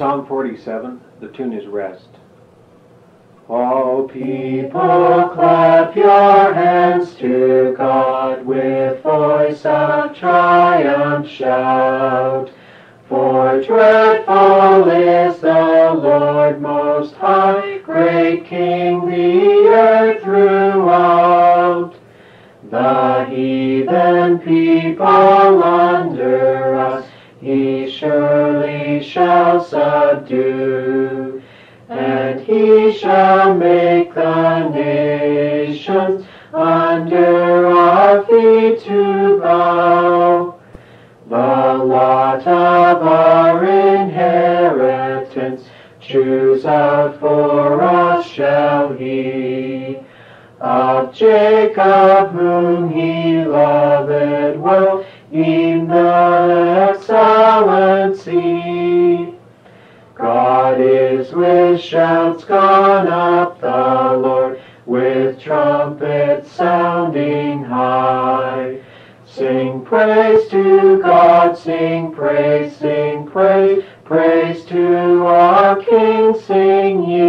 Psalm 47, the tune is Rest. Oh, people, clap your hands to God with voice of triumph shout. For dreadful is the Lord Most High, great King the earth throughout. The heathen people under us, he sure shall subdue, and he shall make the nations under our feet to bow. The lot of our inheritance, choose out for us shall he. Of Jacob whom he loved well, in the excellency God is with shouts gone up, the Lord, with trumpets sounding high. Sing praise to God, sing praise, sing praise, praise to our King, sing ye.